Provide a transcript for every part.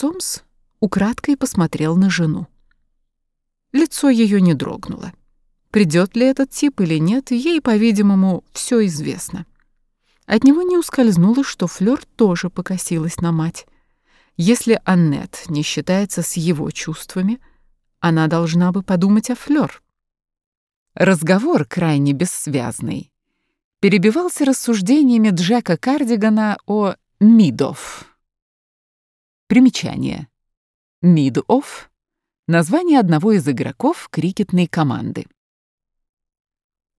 Сомс украдкой посмотрел на жену. Лицо ее не дрогнуло. Придет ли этот тип или нет, ей, по-видимому, все известно. От него не ускользнуло, что Флёр тоже покосилась на мать. Если Аннет не считается с его чувствами, она должна бы подумать о Флёр. Разговор крайне бессвязный. Перебивался рассуждениями Джека Кардигана о Мидов. Примечание. Мидов — название одного из игроков крикетной команды.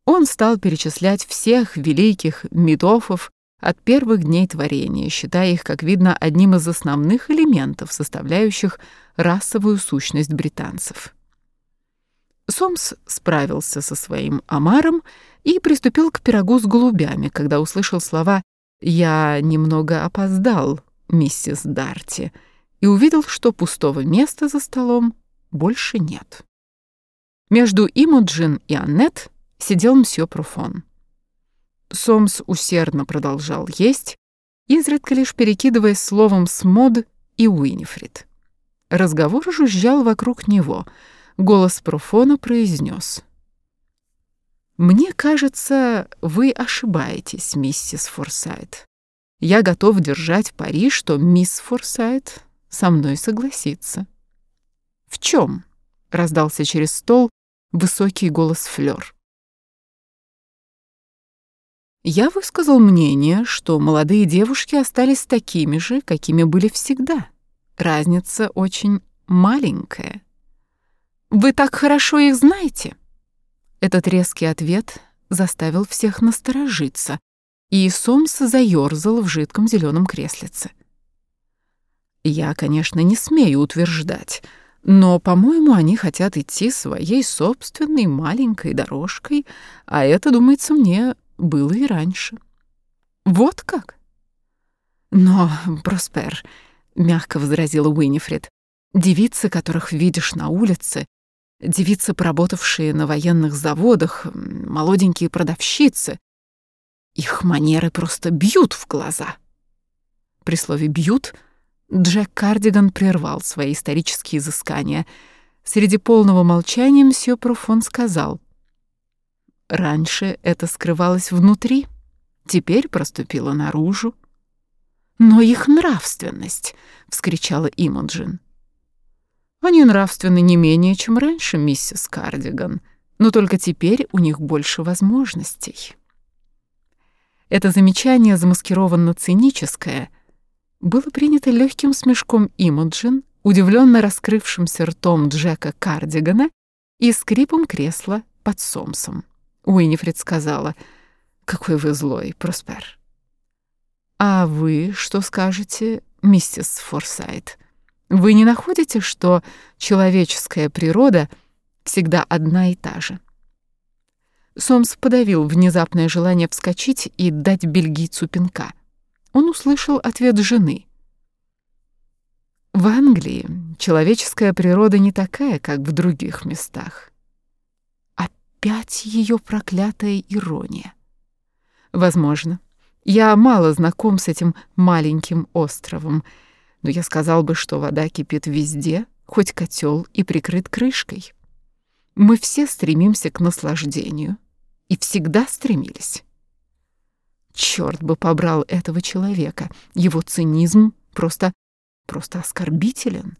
Он стал перечислять всех великих мидофов от первых дней творения, считая их, как видно, одним из основных элементов, составляющих расовую сущность британцев. Сомс справился со своим омаром и приступил к пирогу с голубями, когда услышал слова «Я немного опоздал, миссис Дарти», и увидел, что пустого места за столом больше нет. Между Имоджин и Аннет сидел мсье Пруфон. Сомс усердно продолжал есть, изредка лишь перекидываясь словом с Мод и Уинифрид. Разговор жужжал вокруг него. Голос Пруфона произнес. «Мне кажется, вы ошибаетесь, миссис Форсайт. Я готов держать пари, что мисс Форсайт со мной согласится». «В чем?» — раздался через стол высокий голос Флёр. Я высказал мнение, что молодые девушки остались такими же, какими были всегда. Разница очень маленькая. «Вы так хорошо их знаете?» Этот резкий ответ заставил всех насторожиться, и Сомс заёрзал в жидком зеленом креслице. Я, конечно, не смею утверждать, но, по-моему, они хотят идти своей собственной маленькой дорожкой, а это, думается мне, было и раньше. Вот как? Но, Проспер, мягко возразила Уинифред, девицы, которых видишь на улице, девицы, поработавшие на военных заводах, молоденькие продавщицы, их манеры просто бьют в глаза. При слове «бьют» Джек Кардиган прервал свои исторические изыскания. Среди полного молчания мсье Пруфон сказал — Раньше это скрывалось внутри, теперь проступило наружу. «Но их нравственность!» — вскричала Имоджин. «Они нравственны не менее, чем раньше, миссис Кардиган, но только теперь у них больше возможностей». Это замечание, замаскированно циническое, было принято легким смешком Имоджин, удивленно раскрывшимся ртом Джека Кардигана и скрипом кресла под Сомсом. Уинифред сказала, «Какой вы злой, Проспер». «А вы что скажете, миссис Форсайт? Вы не находите, что человеческая природа всегда одна и та же?» Сомс подавил внезапное желание вскочить и дать бельгийцу пинка. Он услышал ответ жены. «В Англии человеческая природа не такая, как в других местах опять ее проклятая ирония. Возможно. Я мало знаком с этим маленьким островом, но я сказал бы, что вода кипит везде, хоть котел и прикрыт крышкой. Мы все стремимся к наслаждению и всегда стремились. Черт бы побрал этого человека, его цинизм просто, просто оскорбителен.